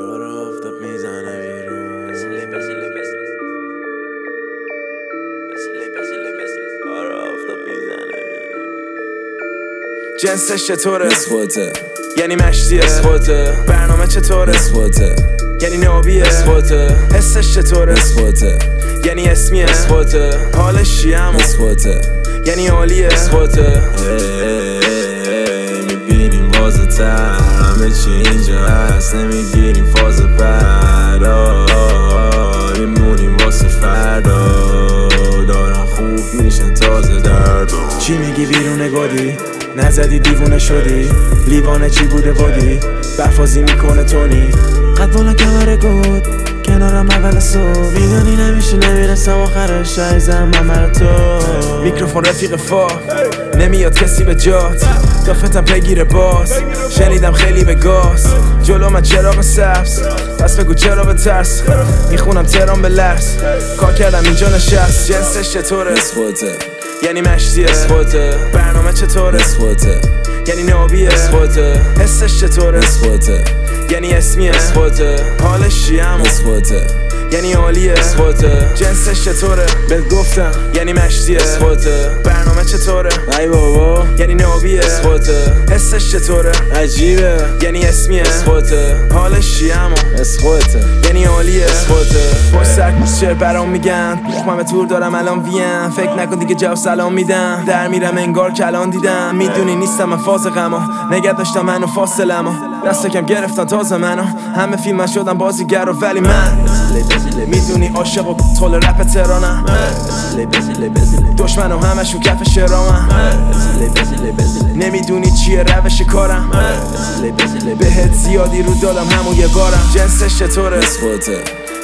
دور آفتاب می‌زنه بیرون جنسش چطوره؟ اسخوته یعنی مشتیه اسخوته برنامه چطوره؟ اسخوته یعنی نابیه اسخوته حسش چطوره؟ اسخوته یعنی اسمیه؟ اسخوته حالش چیه اما؟ اسخوته یعنی عالیه؟ اسخوته می‌بینیم واسه تر همه چی اینجا هست. نمی‌گیریم میشن تازه درد. چی میگی بیرون گادی نزدی دیوونه شدی؟ لیوانه چی بوده بادی؟ برفازی می‌کنه تونی؟ قد بالا کمر گود. کنارم اول صبح. می‌دونی نمیشه نمی‌رسم آخرش عیزم من تو. میکروفون رفیق فا نمیاد کسی به جات. دافتم بگیره باز. شنیدم خیلی به گاز. جلو من چراغ سبز. پس بگو چرا به ترس. می‌خونم ترام به لرز. کار کردم اینجا نشست. جنسش چطوره؟ یعنی مشتیه. اسخوته برنامه چطوره؟ اسخوته یعنی نابیه. اسخوته حسش چطوره؟ اسخوته یعنی اسمیه اسخوته حالش چیه اسخوته یعنی عالیه اسخوته جنسش چطوره؟ بهت گفتم. یعنی مشتیه اسخوته برنامه چطوره؟ ای بابا. یعنی نابیه اسخوته حسش چطوره؟ عجیبه. یعنی اسمیه اسخوته حالش چیه اسخوته یعنی عالیه اسخوته پشت سر برام میگن؟ من تور دارم الان ویم فکر نکن دیگه جواب سلام میدم. در میرم انگار کلان دیدم. می‌دونی نیستم من فاز غما نگه داشتم منو فاصلمو دست کم گرفتن تازه منو. همه فیلم شدم بازیگر و ولی من می‌دونی عاشق و طول رپ ترانم دشمن و همشون کف شرامم. نمی‌دونی چیه روش کارم. بهت زیادی رو دادم همون یه بارم جنسش چطوره؟ اسخوته.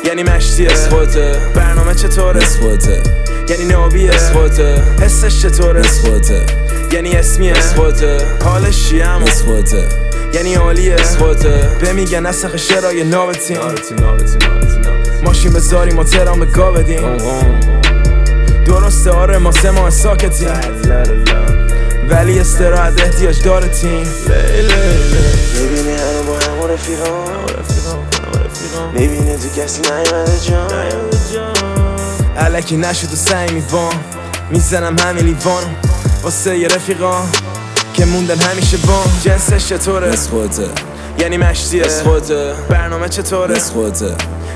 یعنی مشتیه. اسخوته. برنامه چطوره؟ اسخوته. یعنی نابیه. اسخوته. حسش چطوره؟ اسخوته. یعنی اسمیه. اسخوته. حالش چیه اسخوته. یعنی عالیه. اسخوته. به میگن نسخ شرای نابتیم ماشین بذاریم و ترام به گا بدیم درسته آره ما سه ماه ساکتیم. ولی استراحت احتیاج داره تیم می‌بینی همه با همون رفیقان می‌بینی تو کسی نیومده جان. علکی نشد و سعی میوان می‌زنم همین لیوانو واسه یه رفیقان که موندن همیشه بان جنسش چطوره؟ اسخوته یعنی مشتیه اسخوته برنامه چطوره؟ اسخوته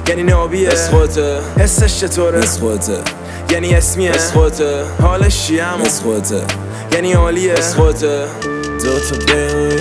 یعنی نابیه. اسخوته حسش چطوره؟ اسخوته یعنی اسمیه. اسخوته حالش چیه اما اسخوته یعنی عالیه. اسخوته دو تا بگویان